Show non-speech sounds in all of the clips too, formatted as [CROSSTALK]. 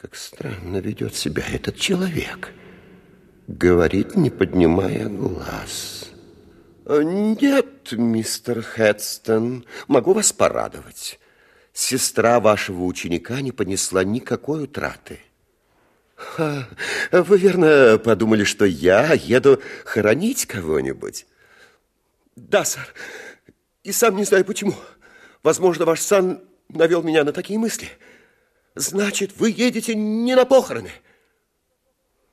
Как странно ведет себя этот человек. Говорит, не поднимая глаз. Нет, мистер Хедстон, могу вас порадовать. Сестра вашего ученика не понесла никакой утраты. Вы верно подумали, что я еду хоронить кого-нибудь? Да, сэр. И сам не знаю почему. Возможно, ваш сан навел меня на такие мысли. Значит, вы едете не на похороны.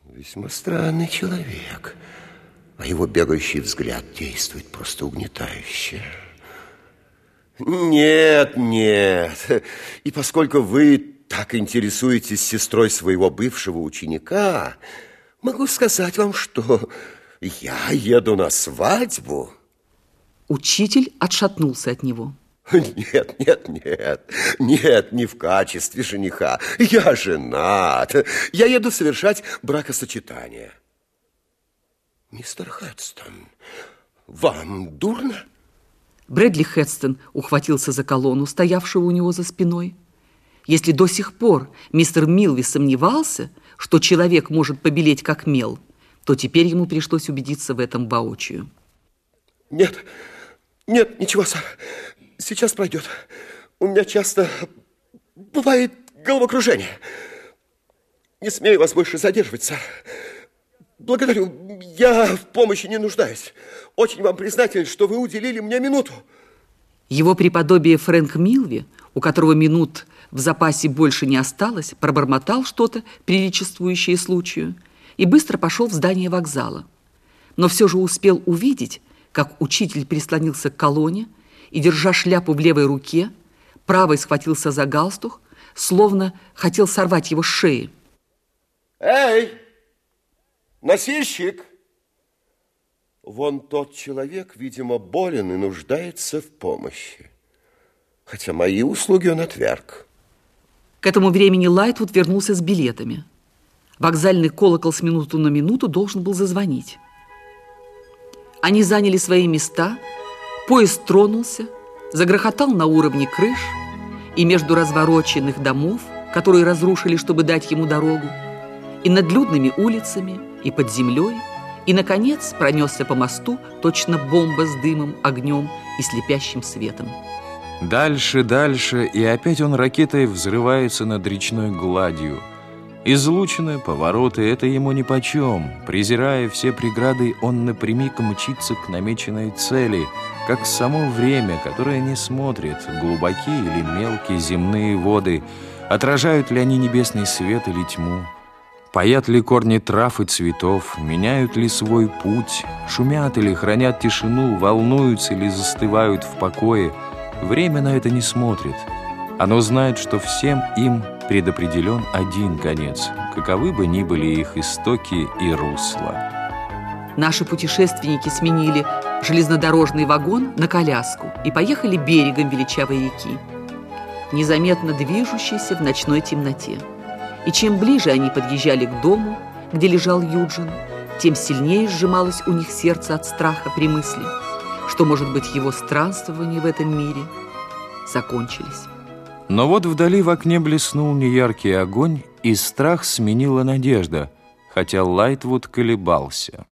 Весьма странный человек. А его бегающий взгляд действует просто угнетающе. Нет, нет. И поскольку вы так интересуетесь сестрой своего бывшего ученика, могу сказать вам, что я еду на свадьбу. Учитель отшатнулся от него. [LAUGHS] Нет, нет, нет, нет, не в качестве жениха. Я женат. Я еду совершать бракосочетание. Мистер Хедстон, вам дурно? Брэдли Хедстон ухватился за колонну, стоявшего у него за спиной. Если до сих пор мистер Милви сомневался, что человек может побелеть как мел, то теперь ему пришлось убедиться в этом воочию. Нет, нет, ничего, сэр. Сейчас пройдет. У меня часто бывает головокружение. Не смею вас больше задерживать, сэр. Благодарю. Я в помощи не нуждаюсь. Очень вам признателен, что вы уделили мне минуту. Его преподобие Фрэнк Милви, у которого минут в запасе больше не осталось, пробормотал что-то, приличествующее случаю, и быстро пошел в здание вокзала. Но все же успел увидеть, как учитель прислонился к колонне и, держа шляпу в левой руке, правой схватился за галстук, словно хотел сорвать его с шеи. Эй, носильщик! Вон тот человек, видимо, болен и нуждается в помощи. Хотя мои услуги он отверг. К этому времени Лайтвуд вернулся с билетами. Вокзальный колокол с минуту на минуту должен был зазвонить. Они заняли свои места, поезд тронулся, загрохотал на уровне крыш, и между развороченных домов, которые разрушили, чтобы дать ему дорогу, и над людными улицами, и под землей, и, наконец, пронесся по мосту точно бомба с дымом, огнем и слепящим светом. Дальше, дальше, и опять он ракетой взрывается над речной гладью – Излучины, повороты — это ему нипочем. Презирая все преграды, он напрямик мчится к намеченной цели, как само время, которое не смотрит, глубокие или мелкие земные воды, отражают ли они небесный свет или тьму. Паят ли корни трав и цветов, меняют ли свой путь, шумят или хранят тишину, волнуются или застывают в покое. Время на это не смотрит. Оно знает, что всем им предопределен один конец, каковы бы ни были их истоки и русла. Наши путешественники сменили железнодорожный вагон на коляску и поехали берегом величавой реки, незаметно движущейся в ночной темноте. И чем ближе они подъезжали к дому, где лежал Юджин, тем сильнее сжималось у них сердце от страха при мысли, что, может быть, его странствования в этом мире закончились. Но вот вдали в окне блеснул неяркий огонь, и страх сменила надежда, хотя Лайтвуд колебался.